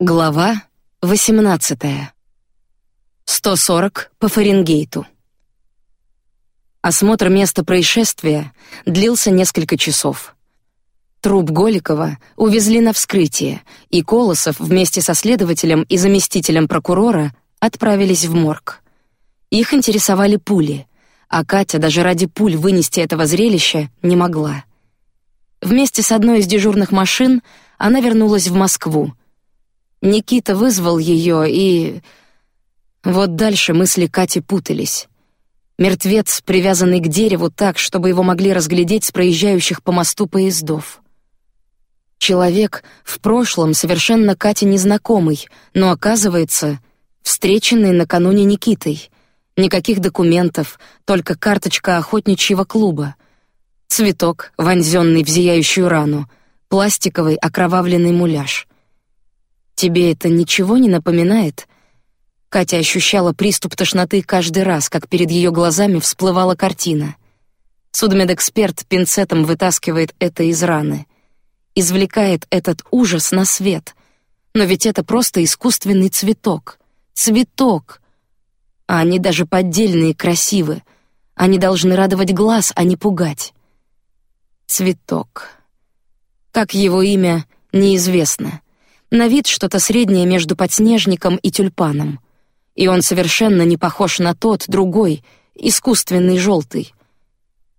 Глава 18. 140 по Фаренгейту. Осмотр места происшествия длился несколько часов. Труп Голикова увезли на вскрытие, и Колосов вместе со следователем и заместителем прокурора отправились в морг. Их интересовали пули, а Катя даже ради пуль вынести этого зрелища не могла. Вместе с одной из дежурных машин она вернулась в Москву Никита вызвал ее, и вот дальше мысли Кати путались. Мертвец, привязанный к дереву так, чтобы его могли разглядеть с проезжающих по мосту поездов. Человек в прошлом совершенно Кате незнакомый, но оказывается встреченный накануне Никитой. Никаких документов, только карточка охотничьего клуба, цветок, вонзенный в зияющую рану, пластиковый окровавленный муляж. Тебе это ничего не напоминает? Катя ощущала приступ тошноты каждый раз, как перед ее глазами всплывала картина. Судмедэксперт пинцетом вытаскивает это из раны, извлекает этот ужас на свет. Но ведь это просто искусственный цветок, цветок. А они даже поддельные красивы. Они должны радовать глаз, а не пугать. Цветок. Как его имя неизвестно. На вид что-то среднее между подснежником и тюльпаном. И он совершенно не похож на тот, другой, искусственный желтый.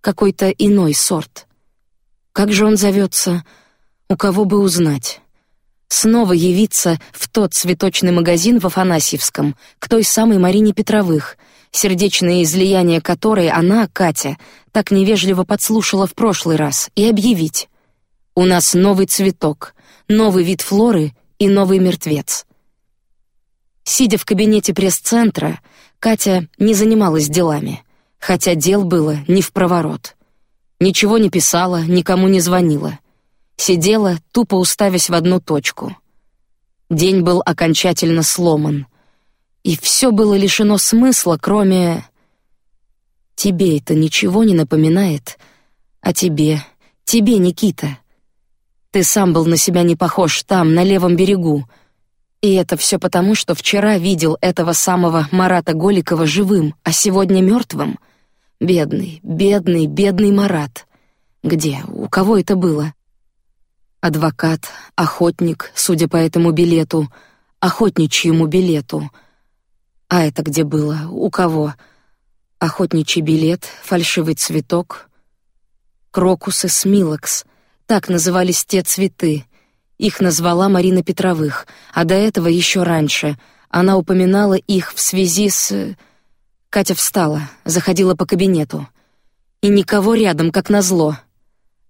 Какой-то иной сорт. Как же он зовется? У кого бы узнать? Снова явиться в тот цветочный магазин в Афанасьевском, к той самой Марине Петровых, сердечное излияние которой она, Катя, так невежливо подслушала в прошлый раз, и объявить: у нас новый цветок, новый вид флоры и новый мертвец. Сидя в кабинете пресс-центра, Катя не занималась делами, хотя дел было не в проворот. Ничего не писала, никому не звонила. Сидела, тупо уставясь в одну точку. День был окончательно сломан. И все было лишено смысла, кроме... Тебе это ничего не напоминает? А тебе? Тебе, Никита? Ты сам был на себя не похож там, на левом берегу. И это все потому, что вчера видел этого самого Марата Голикова живым, а сегодня мертвым. Бедный, бедный, бедный Марат. Где? У кого это было? Адвокат, охотник, судя по этому билету, охотничьему билету. А это где было? У кого? Охотничий билет, фальшивый цветок, крокусы, смилакс. Так назывались те цветы. Их назвала Марина Петровых, а до этого еще раньше она упоминала их в связи с... Катя встала, заходила по кабинету. И никого рядом, как назло.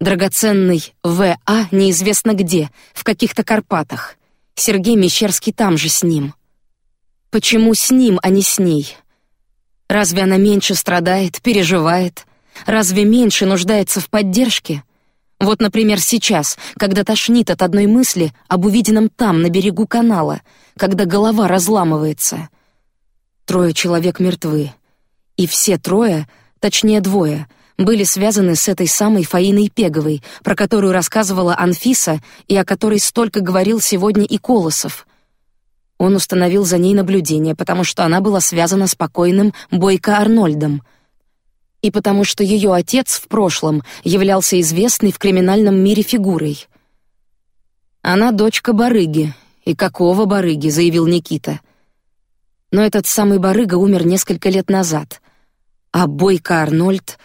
Драгоценный В.А. неизвестно где, в каких-то Карпатах. Сергей Мещерский там же с ним. Почему с ним, а не с ней? Разве она меньше страдает, переживает? Разве меньше нуждается в поддержке? Вот, например, сейчас, когда тошнит от одной мысли об увиденном там, на берегу канала, когда голова разламывается. Трое человек мертвы. И все трое, точнее двое, были связаны с этой самой Фаиной Пеговой, про которую рассказывала Анфиса и о которой столько говорил сегодня и Колосов. Он установил за ней наблюдение, потому что она была связана с покойным Бойко Арнольдом — и потому что ее отец в прошлом являлся известной в криминальном мире фигурой. Она дочка барыги, и какого барыги, заявил Никита. Но этот самый барыга умер несколько лет назад, а Бойко Арнольд,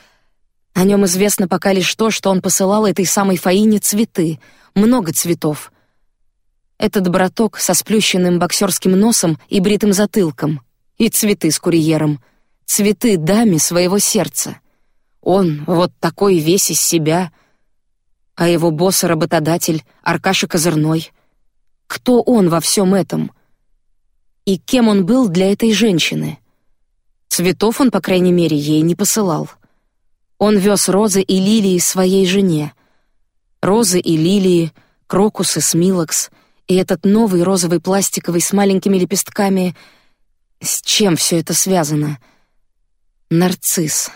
о нем известно пока лишь то, что он посылал этой самой Фаине цветы, много цветов. Этот браток со сплющенным боксерским носом и бритым затылком, и цветы с курьером — цветы даме своего сердца. Он вот такой весь из себя, а его босс и работодатель Аркаша Козырной. Кто он во всем этом? И кем он был для этой женщины? Цветов он, по крайней мере, ей не посылал. Он вез розы и лилии своей жене. Розы и лилии, крокусы, смилакс и этот новый розовый пластиковый с маленькими лепестками. С чем все это связано? — Нарцисс.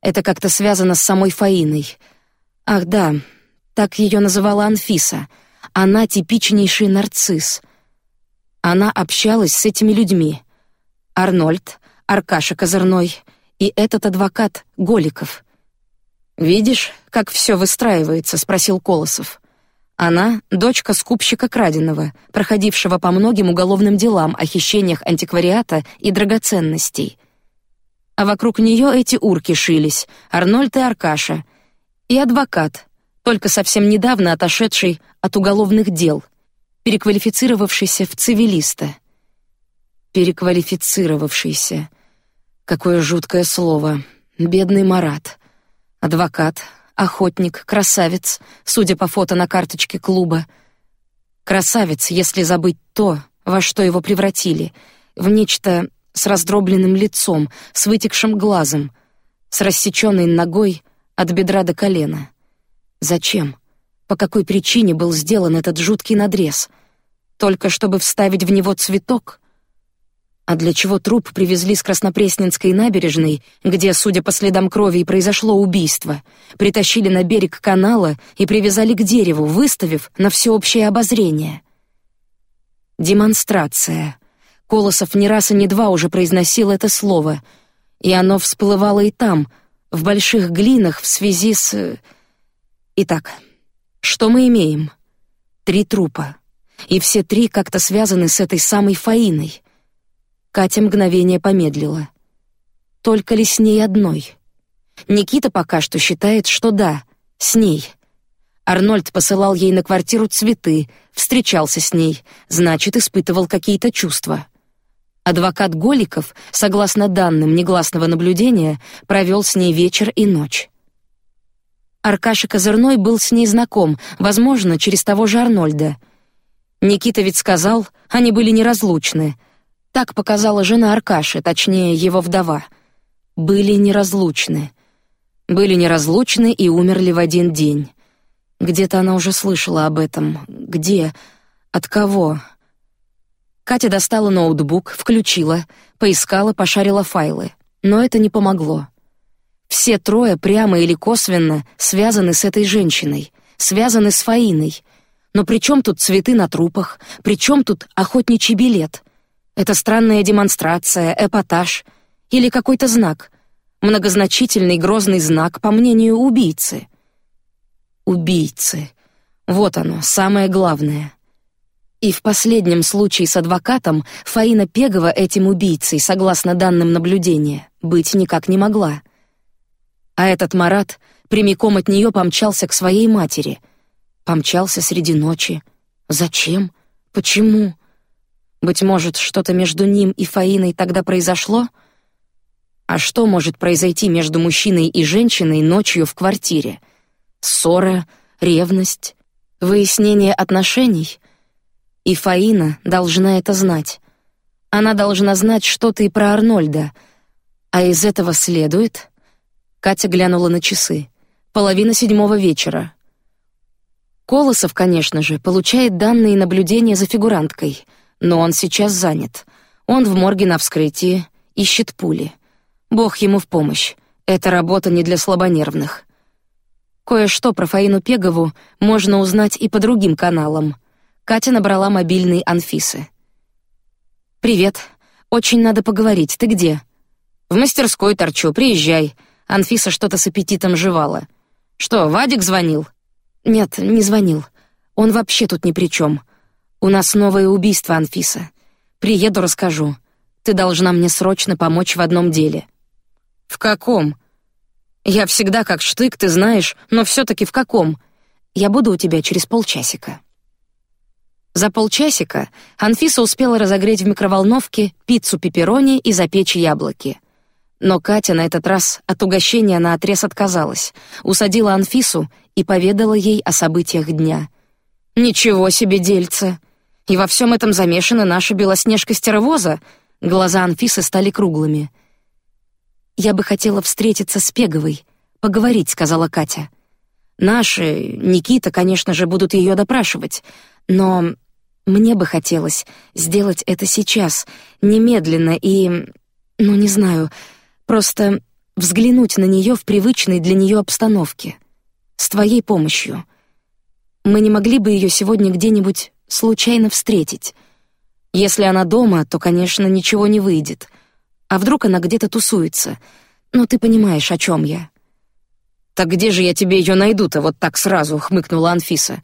Это как-то связано с самой Фаиной. Ах да, так ее называла Анфиса. Она типичнейший нарцисс. Она общалась с этими людьми. Арнольд, Аркаша Козырной и этот адвокат Голиков. Видишь, как все выстраивается, спросил Колосов. Она дочка скупщика краденого, проходившего по многим уголовным делам о хищениях антиквариата и драгоценностей. А вокруг нее эти урки шились: Арнольд и Аркаша, и адвокат, только совсем недавно отошедший от уголовных дел, переквалифицировавшийся в цивилиста. Переквалифицировавшийся. Какое жуткое слово. Бедный Марат. Адвокат, охотник, красавец, судя по фото на карточке клуба. Красавец, если забыть то, во что его превратили, в нечто с раздробленным лицом, с вытекшим глазом, с рассеченной ногой от бедра до колена. Зачем? По какой причине был сделан этот жуткий надрез? Только чтобы вставить в него цветок? А для чего труп привезли с Краснопресненской набережной, где, судя по следам крови, произошло убийство, притащили на берег канала и привязали к дереву, выставив на всеобщее обозрение? Демонстрация. Колосов не раз и не два уже произносил это слово, и оно всплывало и там, в больших глинах в связи с... Итак, что мы имеем? Три трупа, и все три как-то связаны с этой самой Фаиной — Катя мгновение помедлила. Только ли с ней одной? Никита пока что считает, что да, с ней. Арнольд посылал ей на квартиру цветы, встречался с ней, значит, испытывал какие-то чувства. Адвокат Голиков, согласно данным негласного наблюдения, провел с ней вечер и ночь. Аркаша Козырной был с ней знаком, возможно, через того же Арнольда. Никита ведь сказал, они были неразлучны — так показала жена Аркаши, точнее его вдова. Были неразлучны, были неразлучны и умерли в один день. Где-то она уже слышала об этом. Где? От кого? Катя достала ноутбук, включила, поискала, пошарила файлы, но это не помогло. Все трое прямо или косвенно связаны с этой женщиной, связаны с Фаиной. Но при чем тут цветы на трупах? При чем тут охотничий билет? Это странная демонстрация, эпатаж или какой-то знак, многозначительный грозный знак, по мнению убийцы. Убийцы. Вот оно, самое главное. И в последнем случае с адвокатом Фаина Пегова этим убийцей, согласно данным наблюдения, быть никак не могла. А этот Марат прямиком от нее помчался к своей матери. Помчался среди ночи. Зачем? Почему? Быть может, что-то между ним и Фаиной тогда произошло? А что может произойти между мужчиной и женщиной ночью в квартире? Ссора, ревность, выяснение отношений? И Фаина должна это знать. Она должна знать что-то и про Арнольда. А из этого следует... Катя глянула на часы. Половина седьмого вечера. Колосов, конечно же, получает данные наблюдения за фигуранткой — но он сейчас занят. Он в морге на вскрытии, ищет пули. Бог ему в помощь. Эта работа не для слабонервных. Кое-что про Фаину Пегову можно узнать и по другим каналам. Катя набрала мобильный Анфисы. Привет. Очень надо поговорить. Ты где? В мастерской торчу. Приезжай. Анфиса что-то с аппетитом жевала. Что, Вадик звонил? Нет, не звонил. Он вообще тут ни при чем. У нас новое убийство, Анфиса. Приеду, расскажу. Ты должна мне срочно помочь в одном деле. В каком? Я всегда как штык, ты знаешь, но все-таки в каком? Я буду у тебя через полчасика. За полчасика Анфиса успела разогреть в микроволновке пиццу пепперони и запечь яблоки. Но Катя на этот раз от угощения на отрез отказалась, усадила Анфису и поведала ей о событиях дня. Ничего себе дельце! И во всем этом замешана наша белоснежка-стервоза. Глаза Анфисы стали круглыми. Я бы хотела встретиться с Пеговой, поговорить, сказала Катя. Наши, Никита, конечно же, будут ее допрашивать, но мне бы хотелось сделать это сейчас, немедленно и, ну не знаю, просто взглянуть на нее в привычной для нее обстановке, с твоей помощью. Мы не могли бы ее сегодня где-нибудь случайно встретить. Если она дома, то, конечно, ничего не выйдет. А вдруг она где-то тусуется? Ну, ты понимаешь, о чем я. Так где же я тебе ее найду-то вот так сразу? хмыкнула Анфиса.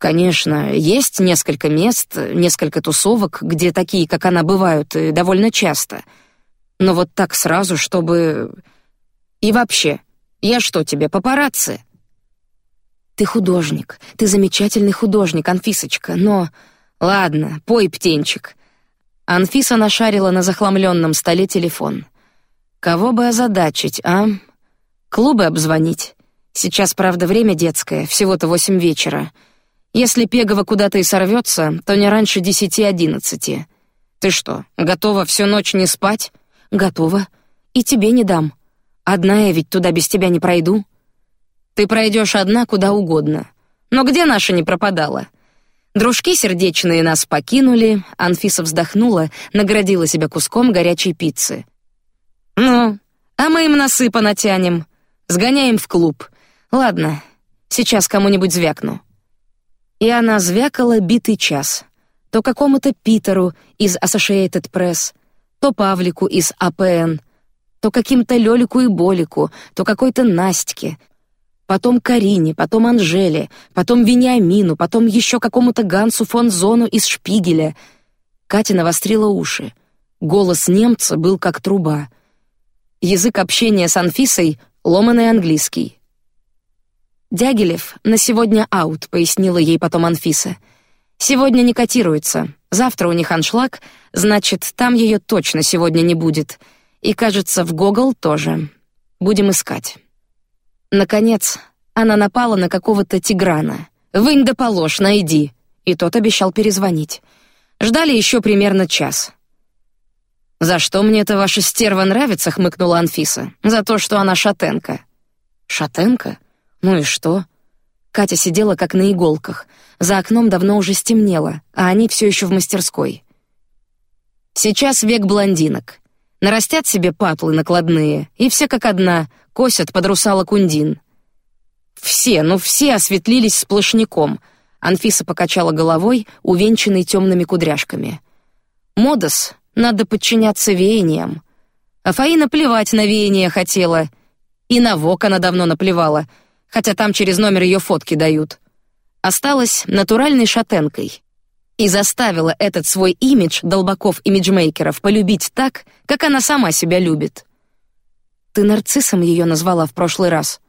Конечно, есть несколько мест, несколько тусовок, где такие, как она, бывают и довольно часто. Но вот так сразу, чтобы и вообще, я что тебе папарацци? Ты художник, ты замечательный художник, Анфисочка, но ладно, пой птенчик. Анфиса нашарила на захламленном столе телефон. Кого бы озадачить, а? Клубы обзвонить. Сейчас, правда, время детское, всего-то восемь вечера. Если Пегова куда-то и сорвется, то не раньше десяти-одиннадцати. Ты что, готова всю ночь не спать? Готова. И тебе не дам. Одна я ведь туда без тебя не пройду. Ты пройдешь одна куда угодно. Но где наша не пропадала? Дружки сердечные нас покинули. Анфиса вздохнула, наградила себя куском горячей пиццы. Ну, а мы им насыпа натянем, сгоняем в клуб. Ладно, сейчас кому-нибудь звякну. И она звякала битый час. То какому-то Питеру из Associated Press, то Павлику из АПН, то каким-то Лёлику и Болику, то какой-то Настьке, потом Карине, потом Анжеле, потом Вениамину, потом еще какому-то Гансу фон Зону из Шпигеля. Катя навострила уши. Голос немца был как труба. Язык общения с Анфисой — ломаный английский. «Дягилев на сегодня аут», — пояснила ей потом Анфиса. «Сегодня не котируется. Завтра у них аншлаг, значит, там ее точно сегодня не будет. И, кажется, в Гогол тоже. Будем искать. Наконец, она напала на какого-то Тиграна. «Вынь да положь, найди». И тот обещал перезвонить. Ждали еще примерно час. «За что мне эта ваша стерва нравится?» — хмыкнула Анфиса. «За то, что она шатенка». «Шатенка? Ну и что?» Катя сидела как на иголках. За окном давно уже стемнело, а они все еще в мастерской. Сейчас век блондинок. Нарастят себе патлы накладные, и все как одна косят под русала-кундин. Все, ну все осветлились сплошняком. Анфиса покачала головой, увенчанной темными кудряшками. Модос, надо подчиняться веяниям. А Фаина плевать на веяния хотела. И на Вок она давно наплевала, хотя там через номер ее фотки дают. Осталась натуральной шатенкой и заставила этот свой имидж долбаков имиджмейкеров полюбить так, как она сама себя любит. Ты нарциссом ее назвала в прошлый раз.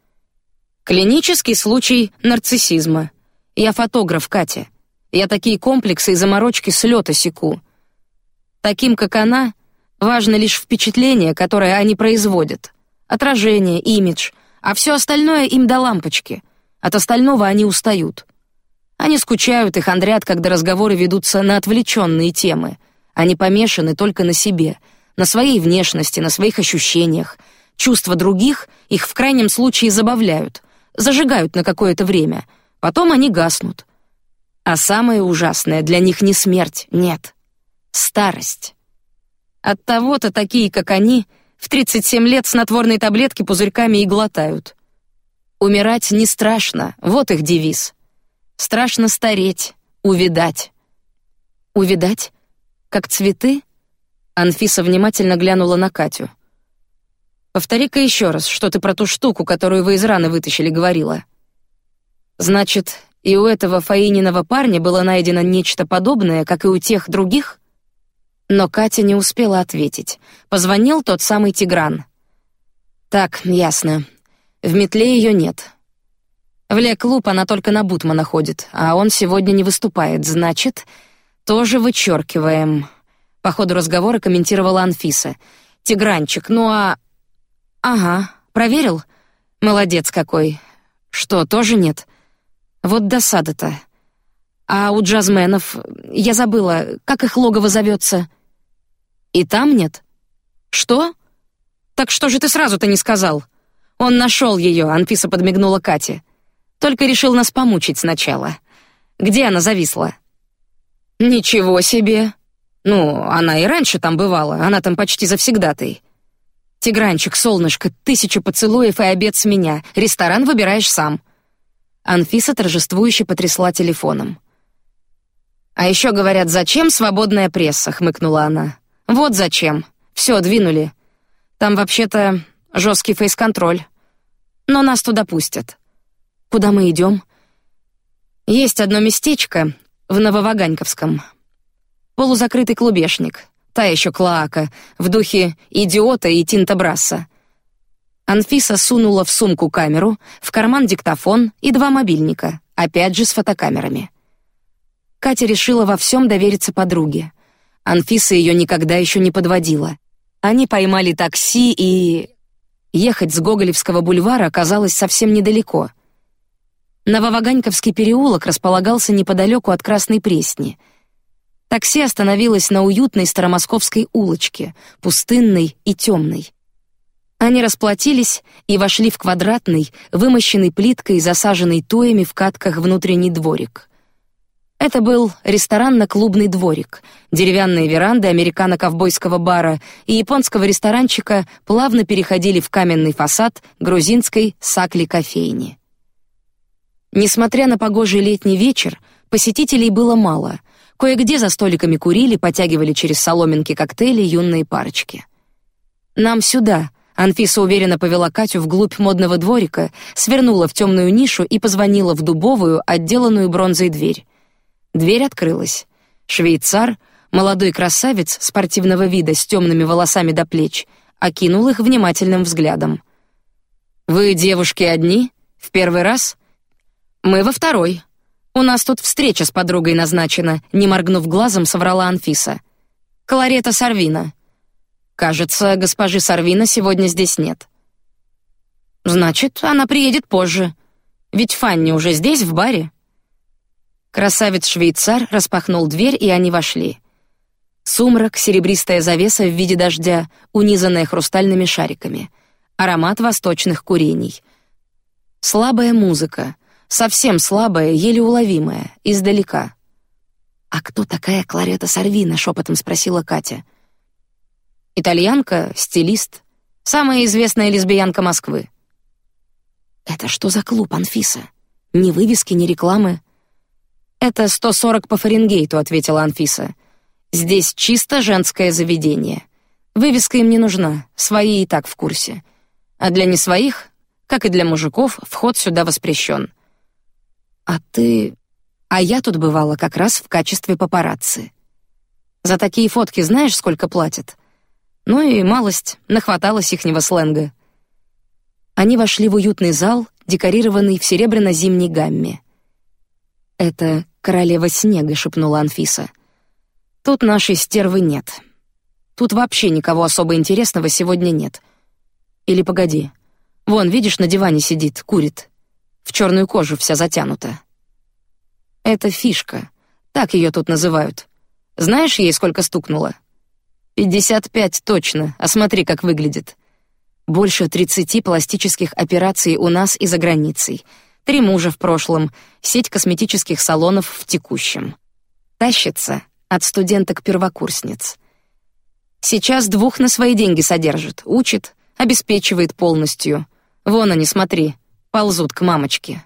Клинический случай нарциссизма. Я фотограф, Катя. Я такие комплексы и заморочки с лета секу. Таким, как она, важно лишь впечатление, которое они производят, отражение, имидж, а все остальное им до лампочки. От остального они устают. Они скучают и хандрят, когда разговоры ведутся на отвлеченные темы. Они помешаны только на себе, на своей внешности, на своих ощущениях. Чувства других их в крайнем случае забавляют, зажигают на какое-то время, потом они гаснут. А самое ужасное для них не смерть, нет, старость. От того-то такие, как они, в 37 лет снотворные таблетки пузырьками и глотают. Умирать не страшно, вот их девиз. Страшно стареть, увидать. Увидать? Как цветы? Анфиса внимательно глянула на Катю. Повтори-ка еще раз, что ты про ту штуку, которую вы из раны вытащили, говорила. Значит, и у этого Фаининого парня было найдено нечто подобное, как и у тех других? Но Катя не успела ответить. Позвонил тот самый Тигран. Так, ясно. В метле ее нет. В Ле-клуб она только на Бутмана ходит, а он сегодня не выступает, значит, тоже вычеркиваем. По ходу разговора комментировала Анфиса. Тигранчик, ну а... Ага, проверил? Молодец какой. Что, тоже нет? Вот досада-то. А у джазменов, я забыла, как их логово зовется? И там нет? Что? Так что же ты сразу-то не сказал? Он нашел ее. Анфиса подмигнула Кате. Только решил нас помучить сначала. Где она зависла? Ничего себе. Ну, она и раньше там бывала, она там почти завсегдатай. Тигранчик, солнышко, тысяча поцелуев и обед с меня. Ресторан выбираешь сам. Анфиса торжествующе потрясла телефоном. А еще говорят, зачем свободная пресса? хмыкнула она. Вот зачем. Все, двинули. Там вообще-то жесткий фейс-контроль. Но нас туда пустят. Куда мы идем? Есть одно местечко в Нововаганьковском. Полузакрытый клубешник. Та еще клоака в духе идиота и Тинта Брасса. Анфиса сунула в сумку камеру, в карман диктофон и два мобильника, опять же с фотокамерами. Катя решила во всем довериться подруге. Анфиса ее никогда еще не подводила. Они поймали такси и ехать с Гоголевского бульвара оказалось совсем недалеко. Нововаганьковский переулок располагался неподалеку от Красной Пресни. Такси остановилось на уютной старомосковской улочке, пустынной и темной. Они расплатились и вошли в квадратный, вымощенный плиткой и засаженный туями в катках внутренний дворик. Это был ресторанно-клубный дворик. Деревянные веранды американо-ковбойского бара и японского ресторанчика плавно переходили в каменный фасад грузинской сакли-кофейни. Несмотря на погожий летний вечер, посетителей было мало. Кое-где за столиками курили, потягивали через соломинки коктейли юные парочки. Нам сюда. Анфиса уверенно повела Катю вглубь модного дворика, свернула в темную нишу и позвонила в дубовую, отделанную бронзой дверь. Дверь открылась. Швейцар, молодой красавец спортивного вида с темными волосами до плеч, окинул их внимательным взглядом. Вы девушки одни? В первый раз? Мы во второй. У нас тут встреча с подругой назначена. Не моргнув глазом, соврала Анфиса. Кларета Сарвина. Кажется, госпожи Сарвина сегодня здесь нет. Значит, она приедет позже. Ведь Фанни уже здесь в баре. Красавец-швейцар распахнул дверь, и они вошли. Сумрак, серебристая завеса в виде дождя, унизанная хрустальными шариками. Аромат восточных курений. Слабая музыка, совсем слабая, еле уловимая, издалека. А кто такая Кларета Сарвина? шепотом спросила Катя. Итальянка, стилист, самая известная лесбиянка Москвы. Это что за клуб, Анфиса? Ни вывески, ни рекламы. Это 140 по Фаренгейту, ответила Анфиса. Здесь чисто женское заведение. Вывеска им не нужна, свои и так в курсе. А для не своих, как и для мужиков, вход сюда воспрещен. А ты, а я тут бывала как раз в качестве папарацци. За такие фотки знаешь, сколько платят? Ну и малость, нахваталась ихнего сленга. Они вошли в уютный зал, декорированный в серебряно-зимней гамме. Это королева снега, шепнула Анфиса. Тут нашей стервы нет. Тут вообще никого особо интересного сегодня нет. Или погоди, вон видишь на диване сидит, курит, в черную кожу вся затянута. Это фишка, так ее тут называют. Знаешь, ей сколько стукнуло? Пятьдесят пять точно. А смотри, как выглядит. Больше тридцати пластических операций у нас и за границей три мужа в прошлом, сеть косметических салонов в текущем. Тащится от студенток-первокурсниц. Сейчас двух на свои деньги содержит, учит, обеспечивает полностью. Вон они, смотри, ползут к мамочке.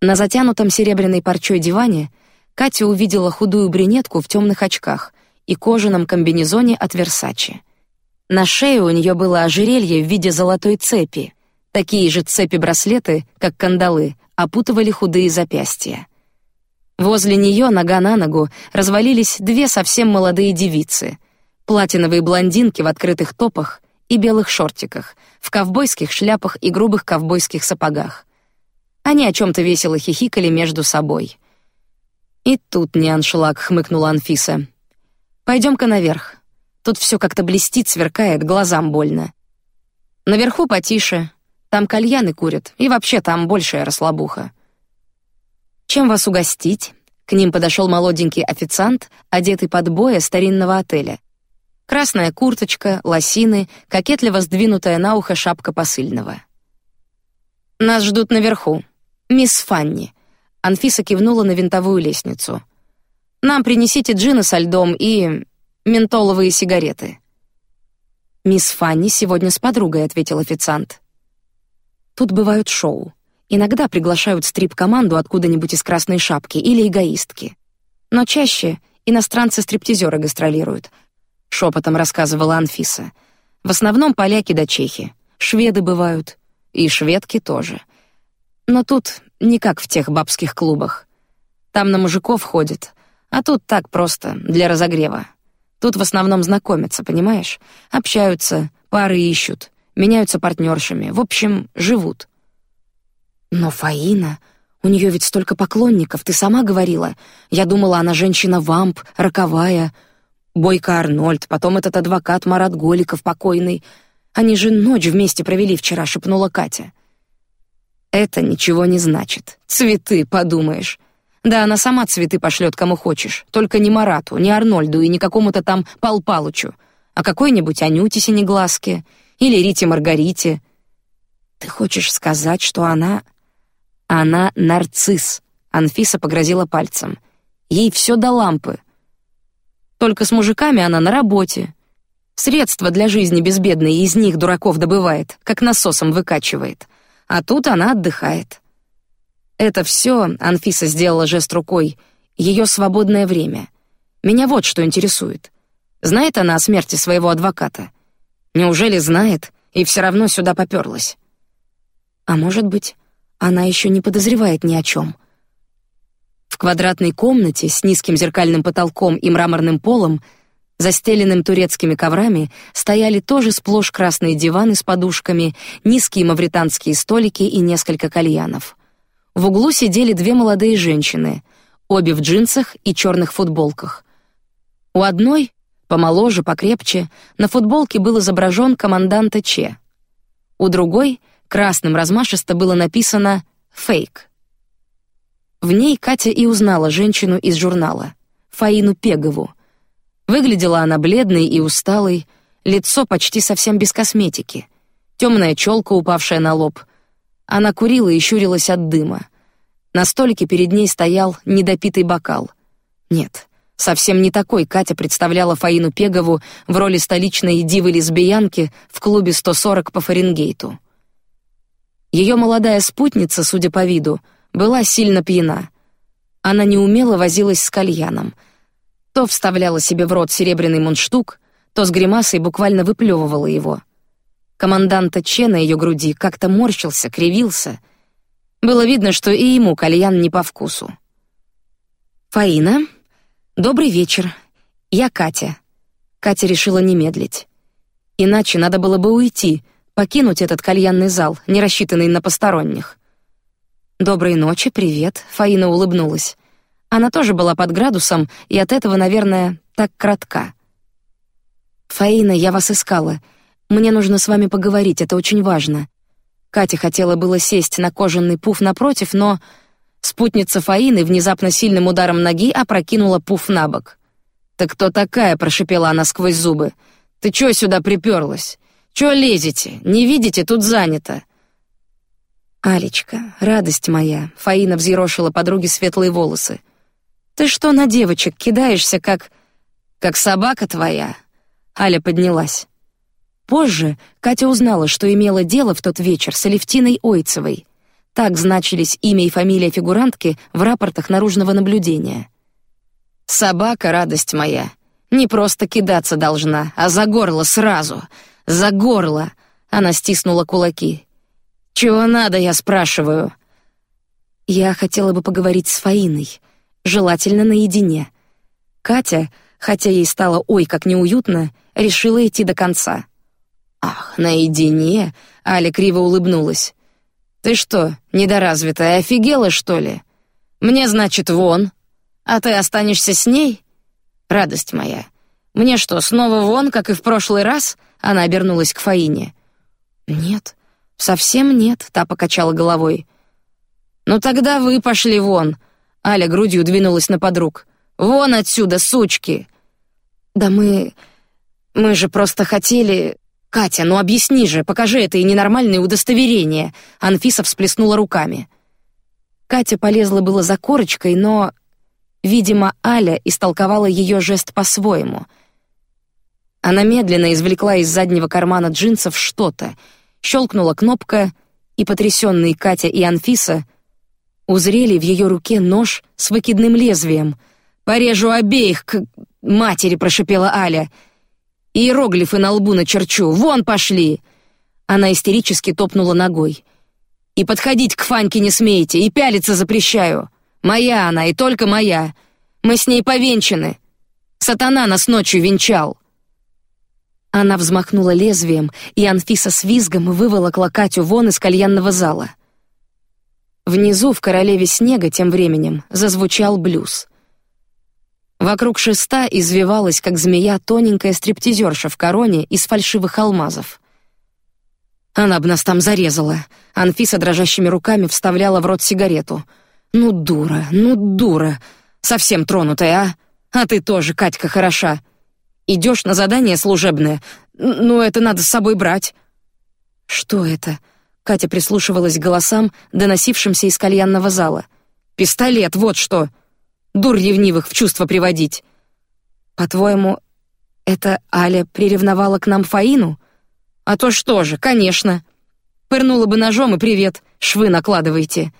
На затянутом серебряной парчой диване Катя увидела худую брюнетку в темных очках и кожаном комбинезоне от Versace. На шее у нее было ожерелье в виде золотой цепи, Такие же цепи-браслеты, как кандалы, опутывали худые запястья. Возле нее нога на ногу развалились две совсем молодые девицы, платиновые блондинки в открытых топах и белых шортиках, в ковбойских шляпах и грубых ковбойских сапогах. Они о чем-то весело хихикали между собой. И тут не аншлаг, хмыкнула Анфиса. Пойдем-ка наверх. Тут все как-то блестит, сверкает, глазам больно. Наверху потише, там кальяны курят, и вообще там большая расслабуха. Чем вас угостить? К ним подошел молоденький официант, одетый под боя старинного отеля. Красная курточка, лосины, кокетливо сдвинутая на ухо шапка посыльного. Нас ждут наверху. Мисс Фанни. Анфиса кивнула на винтовую лестницу. Нам принесите джина со льдом и ментоловые сигареты. Мисс Фанни сегодня с подругой, ответил официант. Тут бывают шоу. Иногда приглашают стрип-команду откуда-нибудь из Красной Шапки или эгоистки. Но чаще иностранцы-стриптизеры гастролируют. Шепотом рассказывала Анфиса. В основном поляки да чехи. Шведы бывают. И шведки тоже. Но тут не как в тех бабских клубах. Там на мужиков ходят, а тут так просто, для разогрева. Тут в основном знакомятся, понимаешь? Общаются, пары ищут, меняются партнершами. В общем, живут. Но Фаина, у нее ведь столько поклонников, ты сама говорила. Я думала, она женщина-вамп, роковая. Бойко Арнольд, потом этот адвокат Марат Голиков покойный. Они же ночь вместе провели вчера, шепнула Катя. Это ничего не значит. Цветы, подумаешь. Да, она сама цветы пошлет кому хочешь, только не Марату, не Арнольду и не какому-то там Пал Палычу, а какой-нибудь Анюте Синеглазке или Рите Маргарите. Ты хочешь сказать, что она... Она нарцисс. Анфиса погрозила пальцем. Ей все до лампы. Только с мужиками она на работе. Средства для жизни безбедные из них дураков добывает, как насосом выкачивает а тут она отдыхает. Это все, Анфиса сделала жест рукой, ее свободное время. Меня вот что интересует. Знает она о смерти своего адвоката? Неужели знает и все равно сюда поперлась? А может быть, она еще не подозревает ни о чем. В квадратной комнате с низким зеркальным потолком и мраморным полом Застеленным турецкими коврами стояли тоже сплошь красные диваны с подушками, низкие мавританские столики и несколько кальянов. В углу сидели две молодые женщины, обе в джинсах и черных футболках. У одной, помоложе, покрепче, на футболке был изображен команданта Че. У другой красным размашисто было написано «фейк». В ней Катя и узнала женщину из журнала, Фаину Пегову, Выглядела она бледной и усталой, лицо почти совсем без косметики, темная челка, упавшая на лоб. Она курила и щурилась от дыма. На столике перед ней стоял недопитый бокал. Нет, совсем не такой Катя представляла Фаину Пегову в роли столичной дивы-лесбиянки в клубе 140 по Фаренгейту. Ее молодая спутница, судя по виду, была сильно пьяна. Она неумело возилась с кальяном — то вставляла себе в рот серебряный мундштук, то с гримасой буквально выплевывала его. Команданта Че на ее груди как-то морщился, кривился. Было видно, что и ему кальян не по вкусу. Фаина, добрый вечер. Я Катя. Катя решила не медлить. Иначе надо было бы уйти, покинуть этот кальянный зал, не рассчитанный на посторонних. Доброй ночи, привет. Фаина улыбнулась. Она тоже была под градусом и от этого, наверное, так кратка. Фаина, я вас искала. Мне нужно с вами поговорить, это очень важно. Катя хотела было сесть на кожаный пуф напротив, но спутница Фаины внезапно сильным ударом ноги опрокинула пуф на бок. Так кто такая? прошипела она сквозь зубы. Ты чё сюда приперлась? Чё лезете? Не видите, тут занято. Алечка, радость моя, Фаина взъерошила подруге светлые волосы. Ты что на девочек кидаешься, как... как собака твоя?» Аля поднялась. Позже Катя узнала, что имела дело в тот вечер с Алевтиной Ойцевой. Так значились имя и фамилия фигурантки в рапортах наружного наблюдения. «Собака, радость моя, не просто кидаться должна, а за горло сразу, за горло!» Она стиснула кулаки. «Чего надо, я спрашиваю?» «Я хотела бы поговорить с Фаиной», желательно наедине. Катя, хотя ей стало ой как неуютно, решила идти до конца. Ах, наедине? Аля криво улыбнулась. Ты что, недоразвитая, офигела что ли? Мне значит вон, а ты останешься с ней? Радость моя. Мне что, снова вон, как и в прошлый раз? Она обернулась к Фаине. Нет, совсем нет. Та покачала головой. Ну тогда вы пошли вон. Аля грудью двинулась на подруг. Вон отсюда, сучки. Да мы мы же просто хотели Катя, ну объясни же, покажи это и ненормальное удостоверение. Анфиса всплеснула руками. Катя полезла было за корочкой, но, видимо, Аля истолковала ее жест по-своему. Она медленно извлекла из заднего кармана джинсов что-то, щелкнула кнопка, и потрясенные Катя и Анфиса узрели в ее руке нож с выкидным лезвием. «Порежу обеих к матери!» — прошепела Аля. «Иероглифы на лбу начерчу! Вон пошли!» Она истерически топнула ногой. «И подходить к Фаньке не смейте, и пялиться запрещаю! Моя она, и только моя! Мы с ней повенчаны! Сатана нас ночью венчал!» Она взмахнула лезвием, и Анфиса с визгом выволокла Катю вон из кальянного зала. Внизу в королеве снега тем временем зазвучал блюз. Вокруг шеста извивалась, как змея, тоненькая стриптизерша в короне из фальшивых алмазов. Она бы нас там зарезала. Анфиса дрожащими руками вставляла в рот сигарету. Ну дура, ну дура, совсем тронутая, а? А ты тоже, Катька, хороша. Идешь на задание служебное, ну это надо с собой брать. Что это? Катя прислушивалась к голосам, доносившимся из кальянного зала. Пистолет, вот что. Дур ревнивых в чувство приводить. По-твоему, это Аля приревновала к нам Фаину? А то что же, конечно. Пырнула бы ножом и привет, швы накладывайте.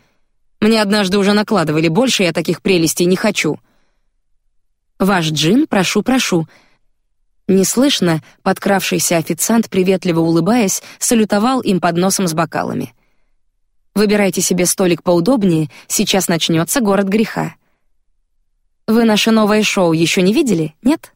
Мне однажды уже накладывали, больше я таких прелестей не хочу. Ваш джин, прошу, прошу. Неслышно подкравшийся официант, приветливо улыбаясь, салютовал им подносом с бокалами. Выбирайте себе столик поудобнее, сейчас начнется город греха. Вы наше новое шоу еще не видели, нет?